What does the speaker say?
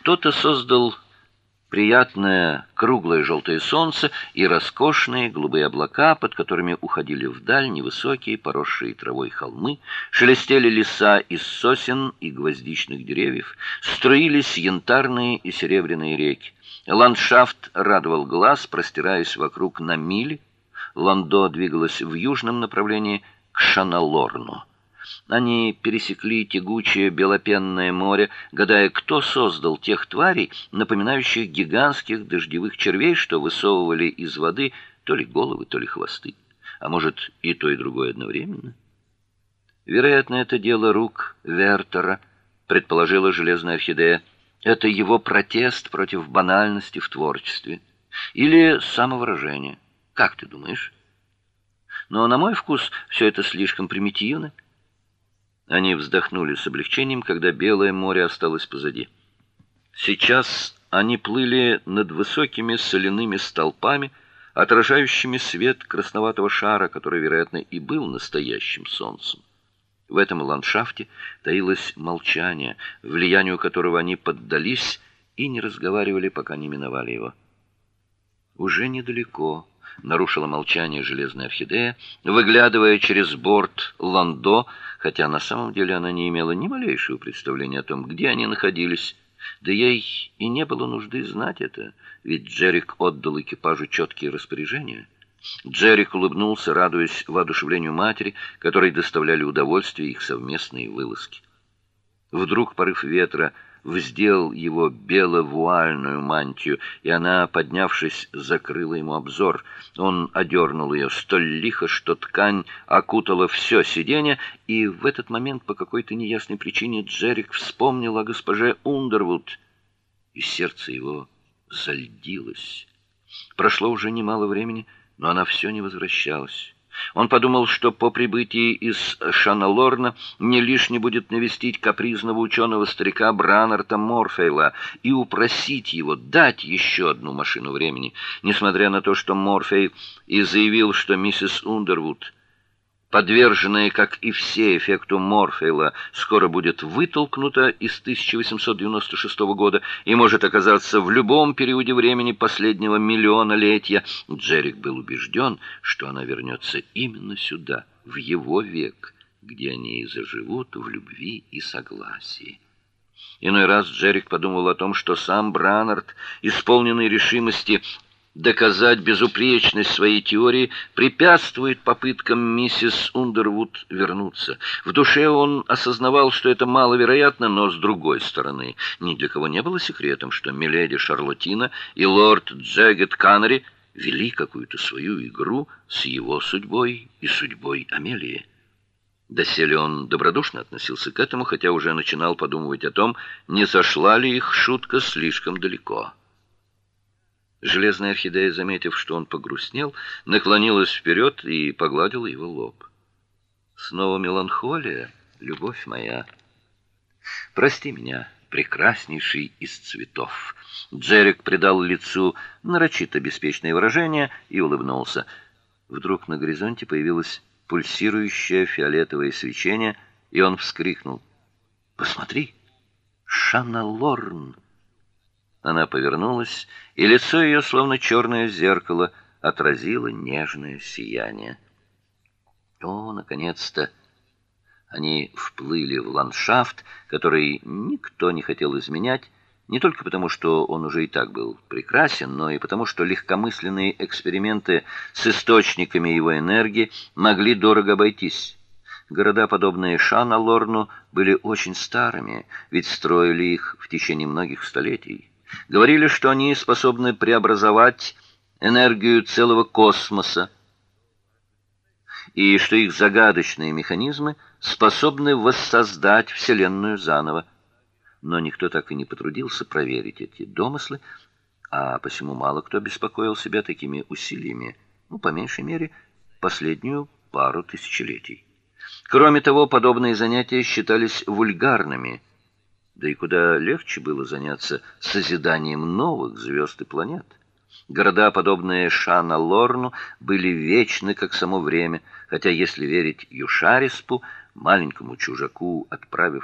Кто-то создал приятное круглое желтое солнце и роскошные голубые облака, под которыми уходили вдаль невысокие поросшие травой холмы, шелестели леса из сосен и гвоздичных деревьев, струились янтарные и серебряные реки. Ландшафт радовал глаз, простираясь вокруг на мили. Ландо двигалась в южном направлении к Шаналорну. Они пересекли тягучее белопенное море, гадая, кто создал тех тварей, напоминающих гигантских дождевых червей, что высовывали из воды то ли головы, то ли хвосты, а может, и то, и другое одновременно. Вероятно, это дело рук Вертера, предположила железная орхидея. Это его протест против банальности в творчестве или самовыражение. Как ты думаешь? Но на мой вкус все это слишком примитивно. Они вздохнули с облегчением, когда белое море осталось позади. Сейчас они плыли над высокими соляными столпами, отражающими свет красноватого шара, который, вероятно, и был настоящим солнцем. В этом ландшафте таилось молчание, влиянию которого они поддались и не разговаривали, пока не миновали его. Уже недалеко нарушила молчание железная орхидея, выглядывая через борт Ландо, хотя на самом деле она не имела ни малейшего представления о том, где они находились. Да ей и не было нужды знать это, ведь Джерик отдал экипажу четкие распоряжения. Джерик улыбнулся, радуясь воодушевлению матери, которой доставляли удовольствие их совместные вылазки. Вдруг порыв ветра вздел его беловуальную мантию, и она, поднявшись, закрыла ему обзор. Он одернул ее столь лихо, что ткань окутала все сиденье, и в этот момент по какой-то неясной причине Джерик вспомнил о госпоже Ундервуд, и сердце его зальдилось. Прошло уже немало времени, но она все не возвращалась. Он подумал, что по прибытии из Шаналорна не лишне будет навестить капризного ученого старика Бранарта Морфейла и упросить его дать еще одну машину времени, несмотря на то, что Морфей и заявил, что миссис Ундервуд подверженная, как и все, эффекту Морфея, скоро будет вытолкнута из 1896 года и может оказаться в любом периоде времени последнего миллиона летия, Джерик был убежден, что она вернется именно сюда, в его век, где они и заживут в любви и согласии. Иной раз Джерик подумал о том, что сам Бранард, исполненный решимости доказать безупречность своей теории препятствует попыткам миссис Ундервуд вернуться. В душе он осознавал, что это маловероятно, но с другой стороны, ни для кого не было секретом, что миледи Шарлотина и лорд Джегет Каннери вели какую-то свою игру с его судьбой и судьбой Амелии. Доселе он добродушно относился к этому, хотя уже начинал подумывать о том, не зашла ли их шутка слишком далеко. Железная орхидея, заметив, что он погрустнел, наклонилась вперед и погладила его лоб. Снова меланхолия, любовь моя. Прости меня, прекраснейший из цветов. Джерик придал лицу нарочито беспечное выражение и улыбнулся. Вдруг на горизонте появилось пульсирующее фиолетовое свечение, и он вскрикнул: "Посмотри, Шанна Лорн!" Она повернулась, и лицо ее, словно черное зеркало, отразило нежное сияние. О, наконец-то они вплыли в ландшафт, который никто не хотел изменять, не только потому, что он уже и так был прекрасен, но и потому, что легкомысленные эксперименты с источниками его энергии могли дорого обойтись. Города, подобные Шаналорну, были очень старыми, ведь строили их в течение многих столетий. Говорили, что они способны преобразовать энергию целого космоса, и что их загадочные механизмы способны воссоздать вселенную заново. Но никто так и не потрудился проверить эти домыслы, а посему мало кто беспокоил себя такими усилиями, ну, по меньшей мере, последнюю пару тысячелетий. Кроме того, подобные занятия считались вульгарными – да и куда легче было заняться созиданием новых звезд и планет. Города, подобные Шана-Лорну, были вечны, как само время, хотя, если верить Юшариспу, маленькому чужаку, отправившемуся